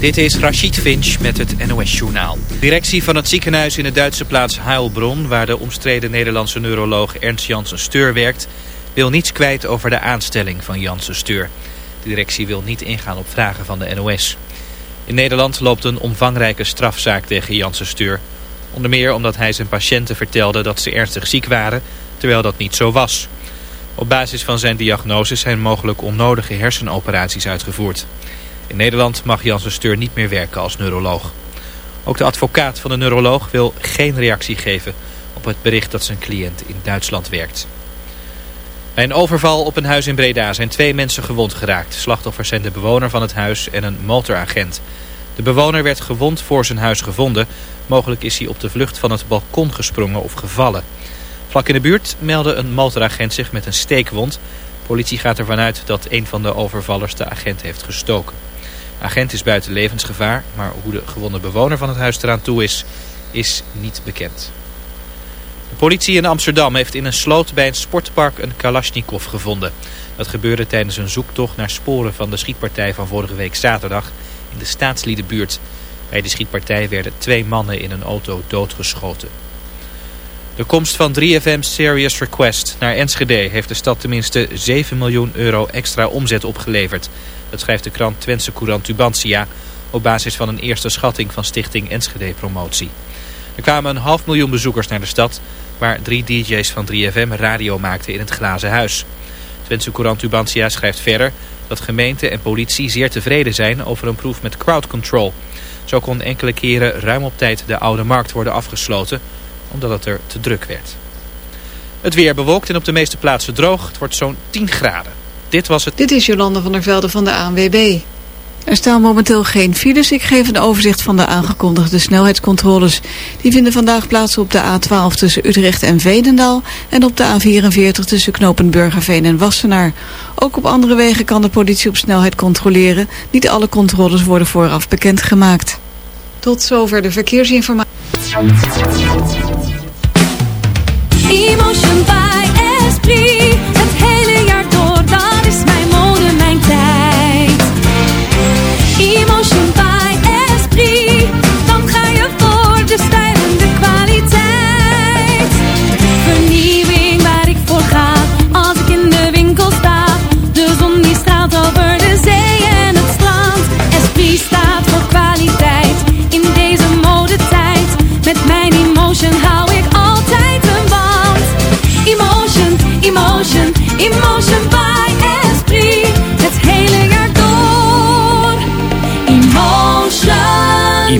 Dit is Rachid Finch met het NOS-journaal. Directie van het ziekenhuis in de Duitse plaats Heilbronn... waar de omstreden Nederlandse neuroloog Ernst Janssen Steur werkt... wil niets kwijt over de aanstelling van Janssen Steur. De directie wil niet ingaan op vragen van de NOS. In Nederland loopt een omvangrijke strafzaak tegen Janssen Steur. Onder meer omdat hij zijn patiënten vertelde dat ze ernstig ziek waren... terwijl dat niet zo was. Op basis van zijn diagnose zijn mogelijk onnodige hersenoperaties uitgevoerd... In Nederland mag Janssen Steur niet meer werken als neuroloog. Ook de advocaat van de neuroloog wil geen reactie geven op het bericht dat zijn cliënt in Duitsland werkt. Bij een overval op een huis in Breda zijn twee mensen gewond geraakt. Slachtoffers zijn de bewoner van het huis en een motoragent. De bewoner werd gewond voor zijn huis gevonden. Mogelijk is hij op de vlucht van het balkon gesprongen of gevallen. Vlak in de buurt meldde een motoragent zich met een steekwond. politie gaat ervan uit dat een van de overvallers de agent heeft gestoken agent is buiten levensgevaar, maar hoe de gewonde bewoner van het huis eraan toe is, is niet bekend. De politie in Amsterdam heeft in een sloot bij een sportpark een Kalashnikov gevonden. Dat gebeurde tijdens een zoektocht naar sporen van de schietpartij van vorige week zaterdag in de staatsliedenbuurt. Bij de schietpartij werden twee mannen in een auto doodgeschoten. De komst van 3FM Serious Request naar Enschede heeft de stad tenminste 7 miljoen euro extra omzet opgeleverd. Dat schrijft de krant Twentse Courant Tubantia op basis van een eerste schatting van stichting Enschede Promotie. Er kwamen een half miljoen bezoekers naar de stad waar drie DJ's van 3FM radio maakten in het glazen huis. Twentse Courant Tubantia schrijft verder dat gemeente en politie zeer tevreden zijn over een proef met crowd control. Zo kon enkele keren ruim op tijd de oude markt worden afgesloten omdat het er te druk werd. Het weer bewolkt en op de meeste plaatsen droog. Het wordt zo'n 10 graden. Dit was het. Dit is Jolande van der Velde van de ANWB. Er staan momenteel geen files. Ik geef een overzicht van de aangekondigde snelheidscontroles. Die vinden vandaag plaats op de A12 tussen Utrecht en Veenendaal... en op de A44 tussen Knopenburgerveen en Wassenaar. Ook op andere wegen kan de politie op snelheid controleren. Niet alle controles worden vooraf bekendgemaakt. Tot zover de verkeersinformatie. Emotion by Esprit. Emotion,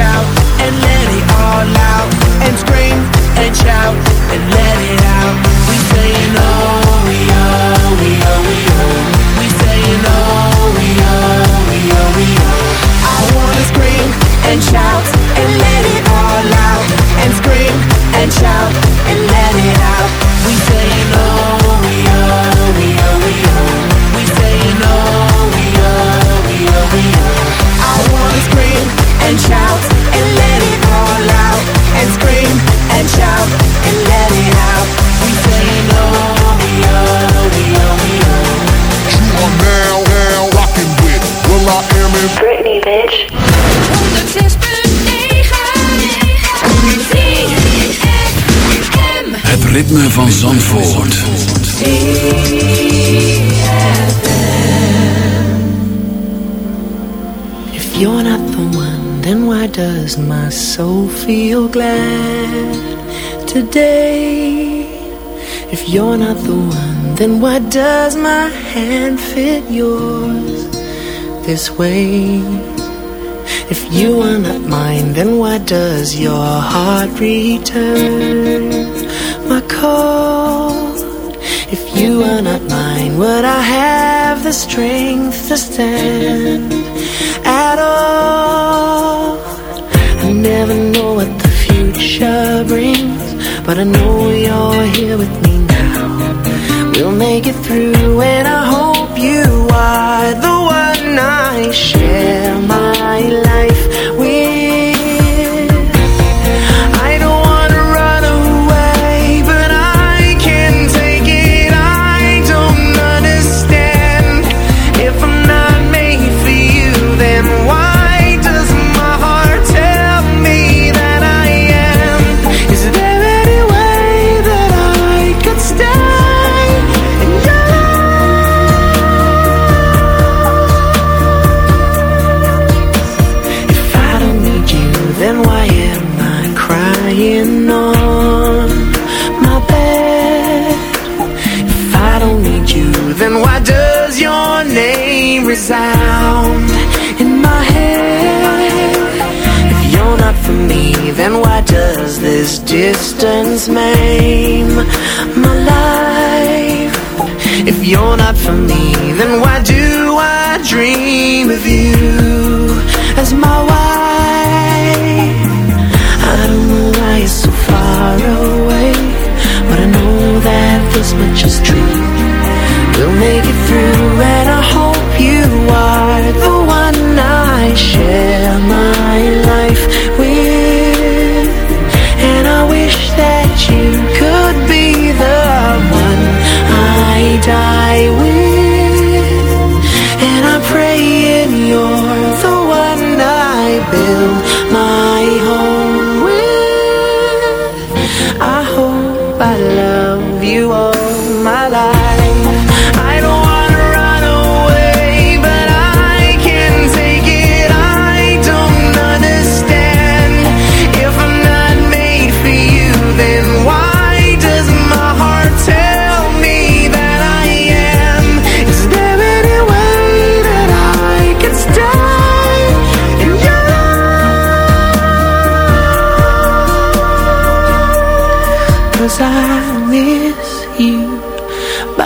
and van Zandvoort. If you're not the one, then why does my soul feel glad today? If you're not the one, then why does my hand fit yours this way? If you are not mine, then why does your heart return my call? If you were not mine, would I have the strength to stand at all? I never know what the future brings, but I know you're here with me now. We'll make it through, and I hope you are the one I share my life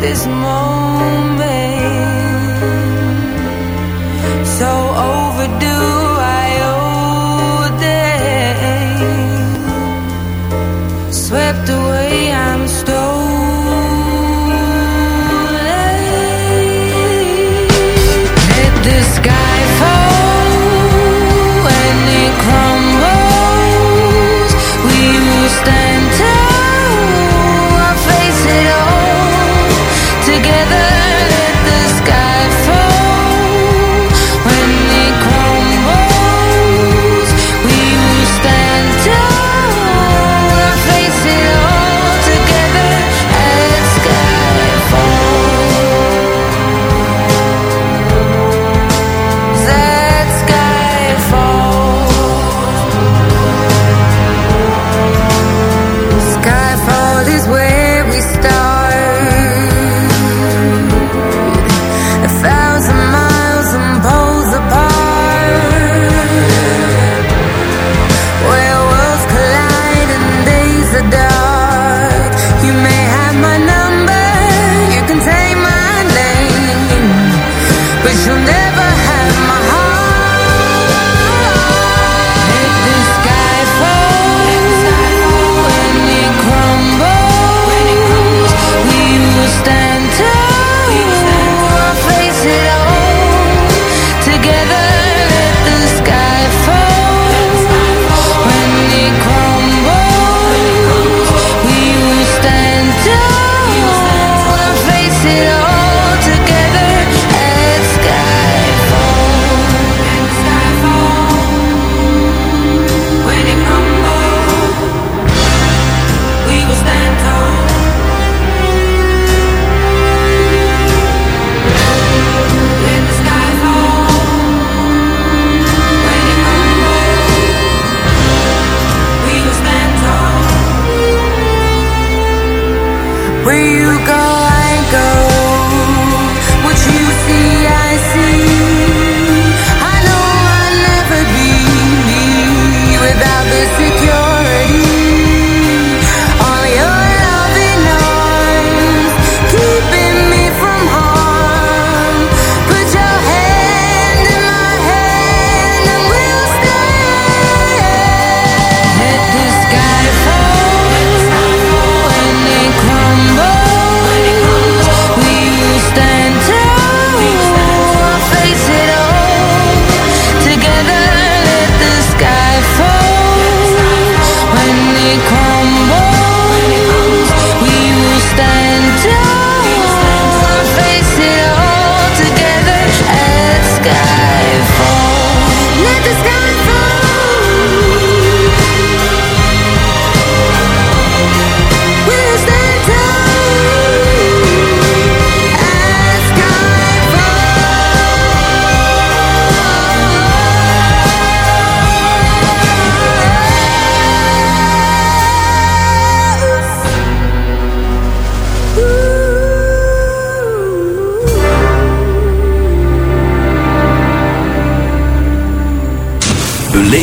this moment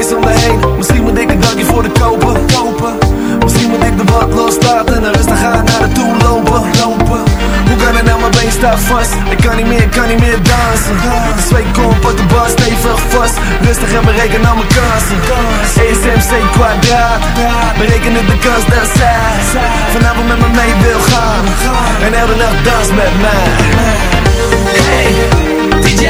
Misschien moet ik een dankje voor de kopen, Misschien moet ik de wat loslaten En rustig gaan naar de toe lopen, Hoe kan het nou, mijn been staat vast? Ik kan niet meer, kan niet meer dansen. De zweet op de bar stevig vast. Rustig en bereken al mijn kansen. ESMC kwadraat. Het de kans dat zij Vanavond met me mee wil gaan. En elke nacht dans met mij. Hey, DJ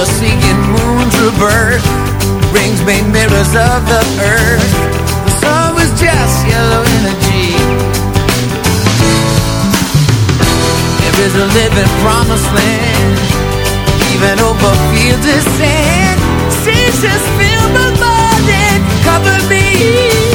We'll moon's rebirth Rings made mirrors of the earth. The sun was just yellow energy. There is a living promised land Even over fields of sand. Seas just fill the morning Cover me.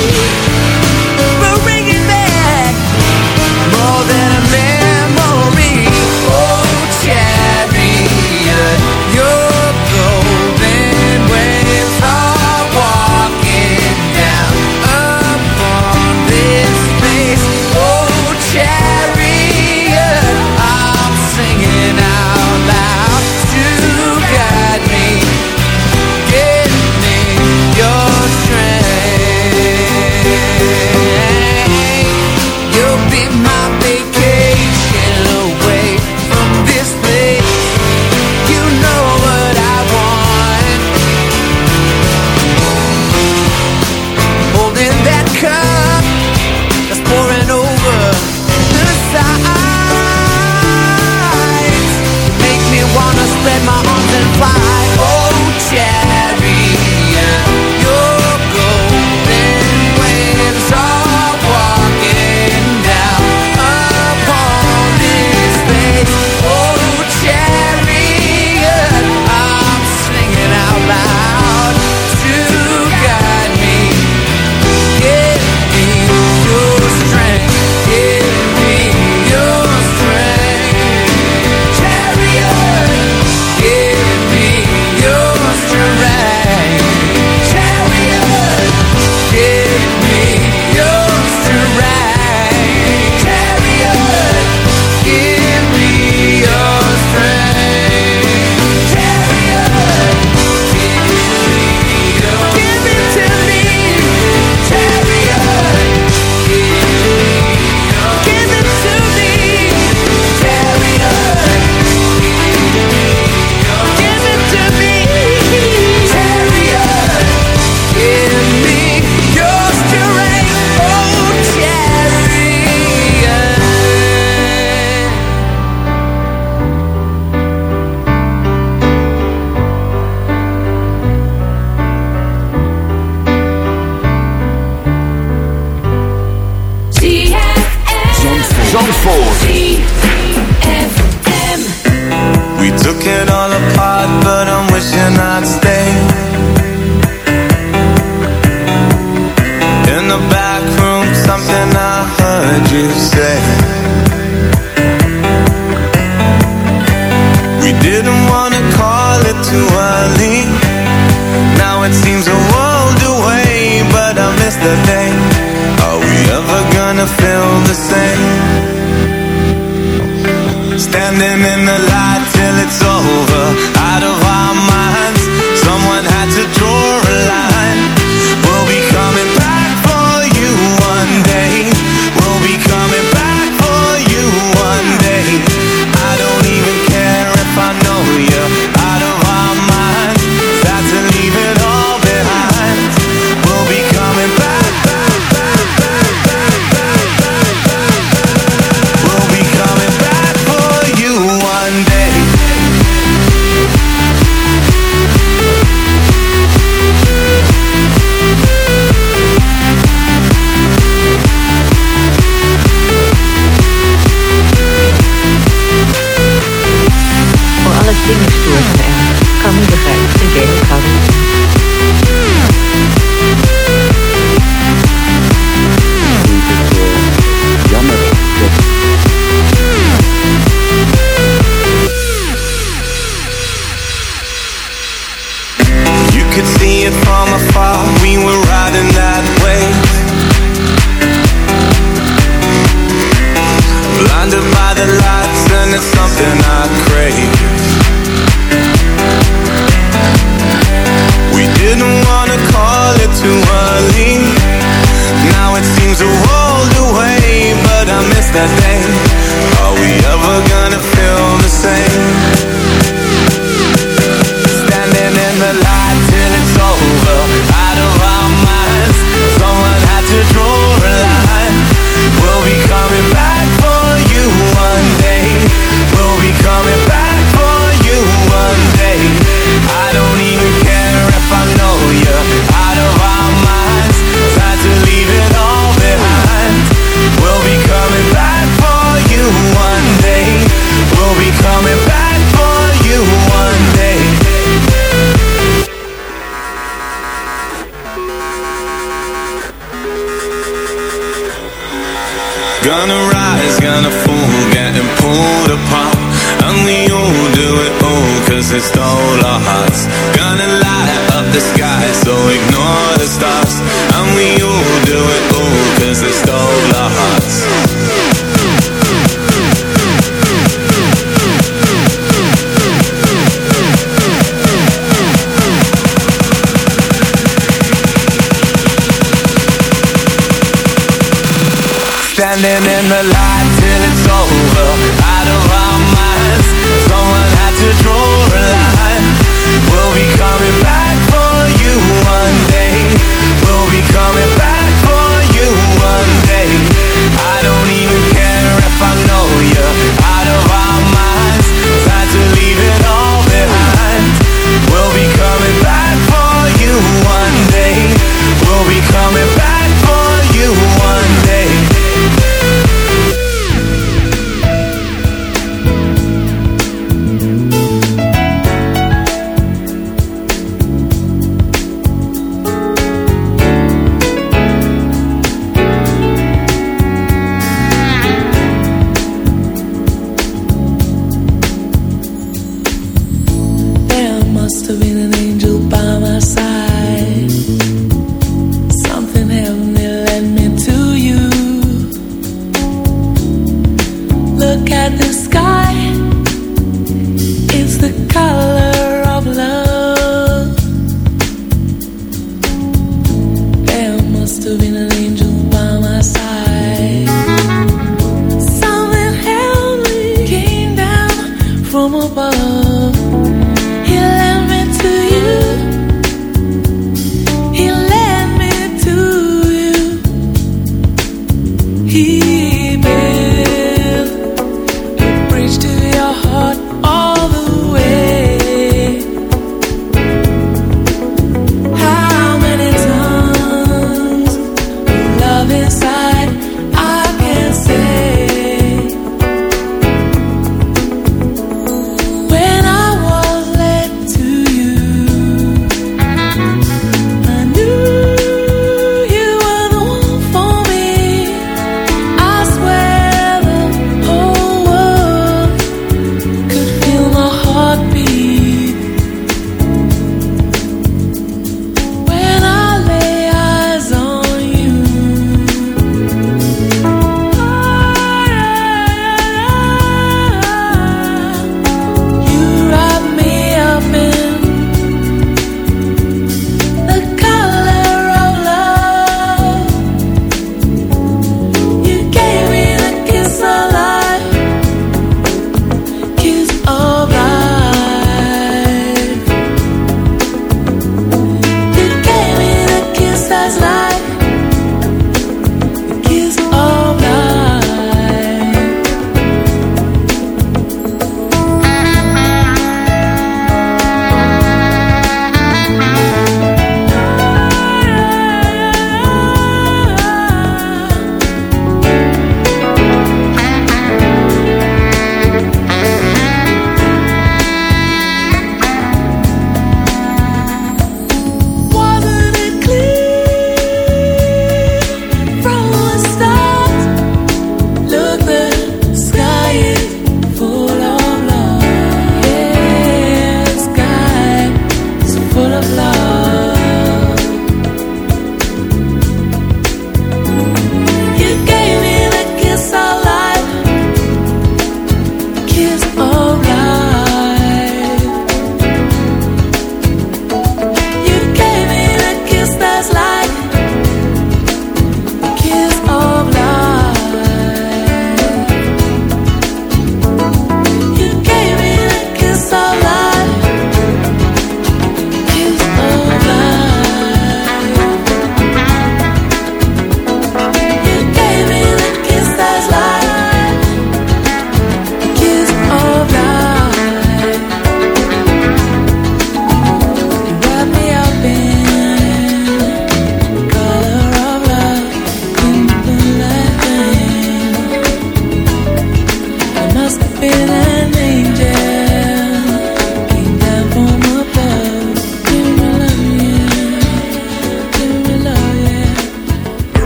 love.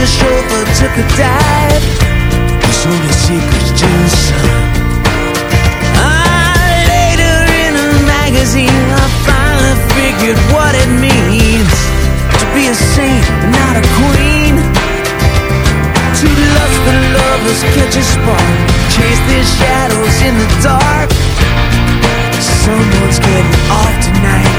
A chauffeur took a dive. His only secret's just son. Ah, later in a magazine, I finally figured what it means to be a saint, not a queen. To Two lustful lovers catch a spark, chase their shadows in the dark. Someone's getting off tonight.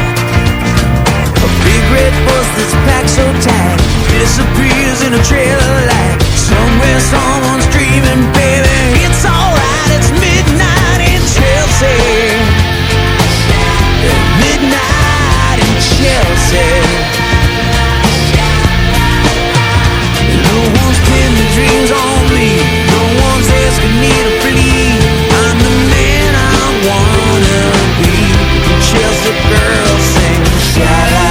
A big red bus that's packed so tight disappears in a trail of light. Somewhere someone's dreaming, baby. It's alright, it's midnight in Chelsea. Midnight in Chelsea. No one's pinned their dreams on me. No one's asking me to plead. I'm the man I wanna be. Chelsea girls sing la la